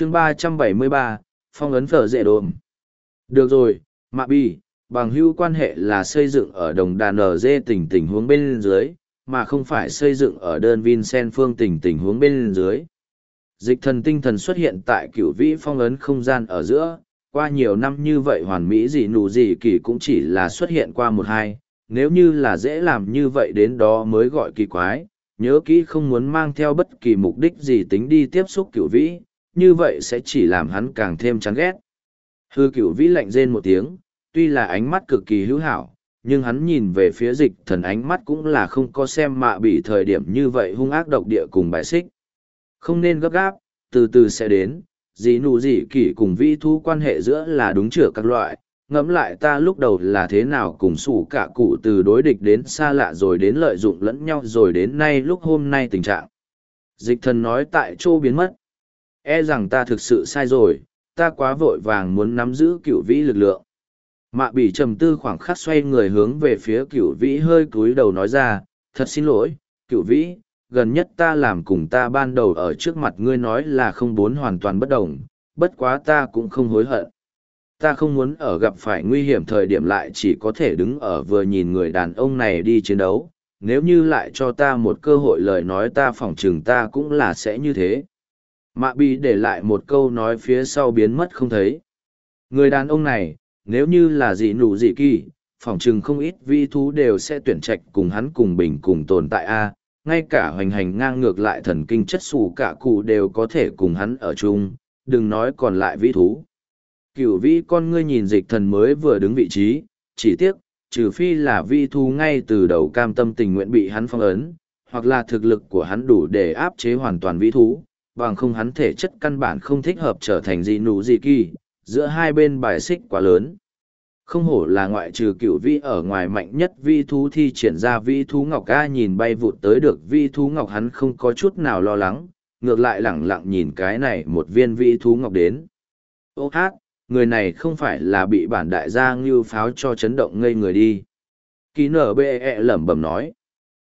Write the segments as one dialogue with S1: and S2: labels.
S1: chương ba trăm bảy mươi ba, phong ấn phở dễ đồm. Được rồi, mạ bi bằng hữu quan hệ là xây dựng ở đồng đàn ở dê tình tình huống bên dưới, mà không phải xây dựng ở đơn vincent phương tỉnh tình huống bên dưới. Dịch thần tinh thần xuất hiện tại cửu vĩ phong ấn không gian ở giữa, qua nhiều năm như vậy hoàn mỹ gì nụ gì kỳ cũng chỉ là xuất hiện qua một hai, nếu như là dễ làm như vậy đến đó mới gọi kỳ quái, nhớ kỹ không muốn mang theo bất kỳ mục đích gì tính đi tiếp xúc cửu vĩ như vậy sẽ chỉ làm hắn càng thêm chán ghét. Hư cửu vĩ lạnh rên một tiếng, tuy là ánh mắt cực kỳ hữu hảo, nhưng hắn nhìn về phía dịch thần ánh mắt cũng là không có xem mạ bị thời điểm như vậy hung ác độc địa cùng bài xích. Không nên gấp gáp, từ từ sẽ đến, dì nụ dì kỷ cùng vi thu quan hệ giữa là đúng chửa các loại, ngẫm lại ta lúc đầu là thế nào cùng sủ cả cụ từ đối địch đến xa lạ rồi đến lợi dụng lẫn nhau rồi đến nay lúc hôm nay tình trạng. Dịch thần nói tại chỗ biến mất e rằng ta thực sự sai rồi, ta quá vội vàng muốn nắm giữ cựu vĩ lực lượng. Mạ Bỉ trầm tư khoảng khắc xoay người hướng về phía cựu vĩ hơi cúi đầu nói ra, thật xin lỗi cựu vĩ, gần nhất ta làm cùng ta ban đầu ở trước mặt ngươi nói là không bốn hoàn toàn bất đồng, bất quá ta cũng không hối hận. Ta không muốn ở gặp phải nguy hiểm thời điểm lại chỉ có thể đứng ở vừa nhìn người đàn ông này đi chiến đấu. Nếu như lại cho ta một cơ hội lời nói ta phỏng chừng ta cũng là sẽ như thế mạ bị để lại một câu nói phía sau biến mất không thấy. Người đàn ông này, nếu như là dị nụ dị kỳ, phỏng chừng không ít vi thú đều sẽ tuyển trạch cùng hắn cùng bình cùng tồn tại a, ngay cả hoành hành ngang ngược lại thần kinh chất xù cả cụ đều có thể cùng hắn ở chung, đừng nói còn lại vi thú. Cựu vĩ con ngươi nhìn dịch thần mới vừa đứng vị trí, chỉ tiếc, trừ phi là vi thú ngay từ đầu cam tâm tình nguyện bị hắn phong ấn, hoặc là thực lực của hắn đủ để áp chế hoàn toàn vi thú bằng không hắn thể chất căn bản không thích hợp trở thành gì nụ gì kỳ, giữa hai bên bài xích quá lớn. Không hổ là ngoại trừ cựu vi ở ngoài mạnh nhất vi thú thi triển ra vi thú ngọc a nhìn bay vụt tới được vi thú ngọc hắn không có chút nào lo lắng, ngược lại lẳng lặng nhìn cái này một viên vi thú ngọc đến. Ô hát, người này không phải là bị bản đại gia ngưu pháo cho chấn động ngây người đi. Ký nở bê e lẩm bẩm nói.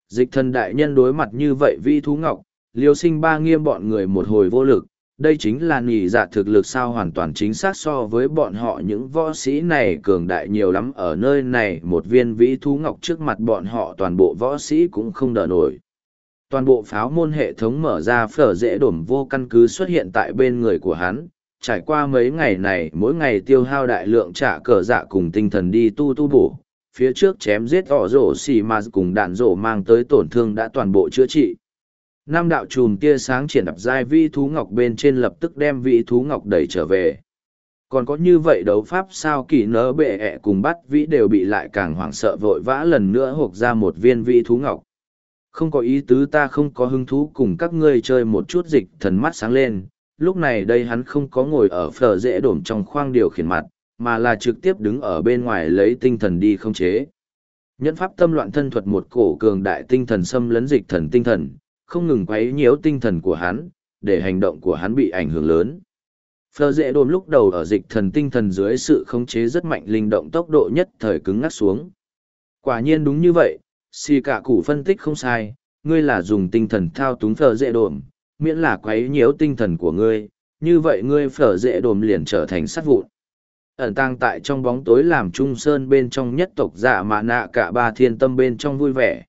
S1: Dịch thần đại nhân đối mặt như vậy vi thú ngọc liêu sinh ba nghiêm bọn người một hồi vô lực, đây chính là nhì dạ thực lực sao hoàn toàn chính xác so với bọn họ những võ sĩ này cường đại nhiều lắm. Ở nơi này, một viên vĩ thú ngọc trước mặt bọn họ toàn bộ võ sĩ cũng không đỡ nổi. Toàn bộ pháo môn hệ thống mở ra phở dễ đổm vô căn cứ xuất hiện tại bên người của hắn. Trải qua mấy ngày này, mỗi ngày tiêu hao đại lượng trả cờ dạ cùng tinh thần đi tu tu bổ. Phía trước chém giết ỏ rổ xì mà cùng đạn rổ mang tới tổn thương đã toàn bộ chữa trị. Nam đạo chùm tia sáng triển đập giai vi thú ngọc bên trên lập tức đem vị thú ngọc đẩy trở về. Còn có như vậy đấu pháp sao kỳ nỡ bệ ẹ cùng bắt vĩ đều bị lại càng hoảng sợ vội vã lần nữa hộp ra một viên vị thú ngọc. Không có ý tứ ta không có hứng thú cùng các ngươi chơi một chút dịch thần mắt sáng lên. Lúc này đây hắn không có ngồi ở phở dễ đổm trong khoang điều khiển mặt, mà là trực tiếp đứng ở bên ngoài lấy tinh thần đi không chế. Nhẫn pháp tâm loạn thân thuật một cổ cường đại tinh thần xâm lấn dịch thần tinh thần, không ngừng quấy nhiễu tinh thần của hắn, để hành động của hắn bị ảnh hưởng lớn. Phờ dễ đồn lúc đầu ở dịch thần tinh thần dưới sự khống chế rất mạnh linh động tốc độ nhất thời cứng ngắc xuống. Quả nhiên đúng như vậy, si cả củ phân tích không sai, ngươi là dùng tinh thần thao túng phờ dễ đồn, miễn là quấy nhiễu tinh thần của ngươi, như vậy ngươi phở dễ đồn liền trở thành sát vụn. Ẩn tang tại trong bóng tối làm trung sơn bên trong nhất tộc giả mạ nạ cả ba thiên tâm bên trong vui vẻ,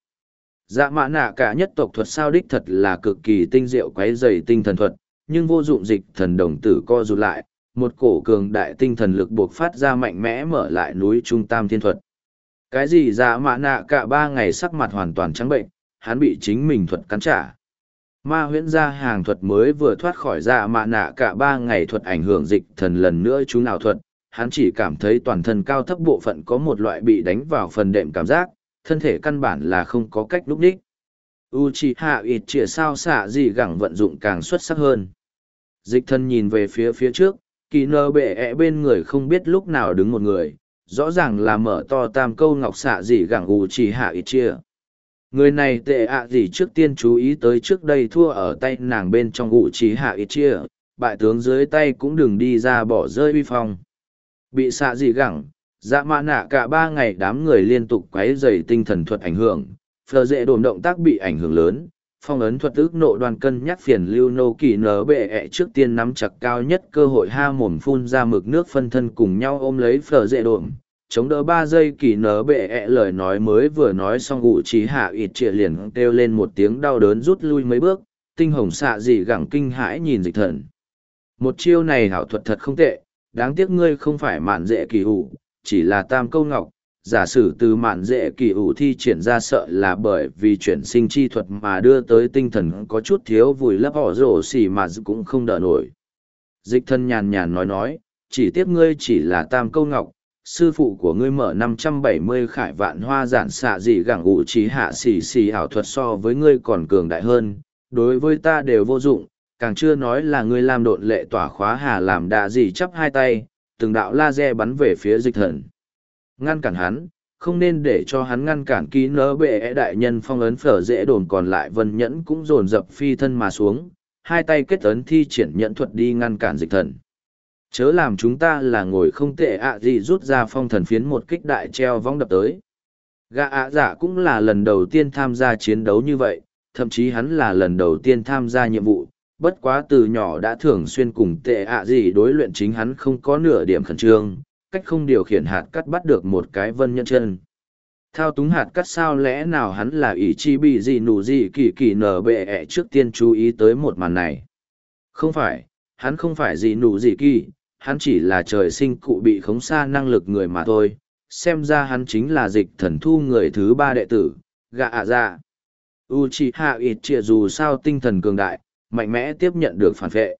S1: Dạ mã nạ cả nhất tộc thuật sao đích thật là cực kỳ tinh diệu quấy dày tinh thần thuật, nhưng vô dụng dịch thần đồng tử co rụt lại, một cổ cường đại tinh thần lực buộc phát ra mạnh mẽ mở lại núi trung tam thiên thuật. Cái gì dạ mã nạ cả ba ngày sắc mặt hoàn toàn trắng bệnh, hắn bị chính mình thuật cắn trả. Ma huyễn gia hàng thuật mới vừa thoát khỏi dạ mã nạ cả ba ngày thuật ảnh hưởng dịch thần lần nữa chú nào thuật, hắn chỉ cảm thấy toàn thân cao thấp bộ phận có một loại bị đánh vào phần đệm cảm giác, thân thể căn bản là không có cách lúc đích. Uchiha ít chĩa sao xạ gì gẳng vận dụng càng xuất sắc hơn. Dịch thân nhìn về phía phía trước, kỳ nơ bệ ẹ bên người không biết lúc nào đứng một người, rõ ràng là mở to tam câu ngọc xạ gì gẳng Uchiha ít chĩa. Người này tệ ạ gì trước tiên chú ý tới trước đây thua ở tay nàng bên trong Uchiha ít chĩa, bại tướng dưới tay cũng đừng đi ra bỏ rơi uy phong. Bị xạ gì gẳng, dạ mạ nạ cả ba ngày đám người liên tục quấy dày tinh thần thuật ảnh hưởng, phờ dễ đồn động tác bị ảnh hưởng lớn, phong ấn thuật ước nộ đoàn cân nhắc phiền lưu nô kỳ nở bệ ẹ trước tiên nắm chặt cao nhất cơ hội ha mồm phun ra mực nước phân thân cùng nhau ôm lấy phở dễ đồn, chống đỡ ba giây kỳ nở bệ ẹ lời nói mới vừa nói xong ủ trí hạ ịt trịa liền kêu lên một tiếng đau đớn rút lui mấy bước, tinh hồng xạ dị gẳng kinh hãi nhìn dịch thần. Một chiêu này hảo thuật thật không tệ, đáng tiếc ngươi không phải mạn dễ kỳ ủ chỉ là tam câu ngọc, giả sử từ mạn dễ kỳ ủ thi triển ra sợ là bởi vì chuyển sinh chi thuật mà đưa tới tinh thần có chút thiếu vùi lấp họ rổ xỉ mà cũng không đỡ nổi. Dịch thân nhàn nhàn nói nói, chỉ tiếc ngươi chỉ là tam câu ngọc, sư phụ của ngươi mở năm trăm bảy mươi khải vạn hoa giản xạ dị gẳng ủ trí hạ xỉ xỉ ảo thuật so với ngươi còn cường đại hơn, đối với ta đều vô dụng, càng chưa nói là ngươi làm độn lệ tỏa khóa hà làm đà gì chắp hai tay từng đạo laser bắn về phía dịch thần. Ngăn cản hắn, không nên để cho hắn ngăn cản ký nỡ bệ đại nhân phong ấn phở dễ đồn còn lại vân nhẫn cũng dồn dập phi thân mà xuống, hai tay kết ấn thi triển nhẫn thuật đi ngăn cản dịch thần. Chớ làm chúng ta là ngồi không tệ ạ gì rút ra phong thần phiến một kích đại treo vong đập tới. Gã ạ dạ cũng là lần đầu tiên tham gia chiến đấu như vậy, thậm chí hắn là lần đầu tiên tham gia nhiệm vụ bất quá từ nhỏ đã thường xuyên cùng tệ ạ gì đối luyện chính hắn không có nửa điểm khẩn trương, cách không điều khiển hạt cắt bắt được một cái vân nhân chân. Thao túng hạt cắt sao lẽ nào hắn là ý chi bị gì nụ gì kỳ kỳ nở bệ ẹ trước tiên chú ý tới một màn này? Không phải, hắn không phải gì nụ gì kỳ, hắn chỉ là trời sinh cụ bị khống xa năng lực người mà thôi. Xem ra hắn chính là dịch thần thu người thứ ba đệ tử, gạ ạ dạ. U c hạ ít trịa dù sao tinh thần cường đại mạnh mẽ tiếp nhận được phản vệ.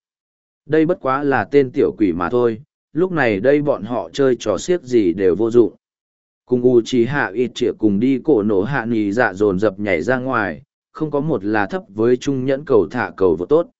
S1: Đây bất quá là tên tiểu quỷ mà thôi, lúc này đây bọn họ chơi trò xiếc gì đều vô dụng. Cùng u trí hạ ít trịa cùng đi cổ nổ hạ nì dạ dồn dập nhảy ra ngoài, không có một là thấp với trung nhẫn cầu thả cầu vô tốt.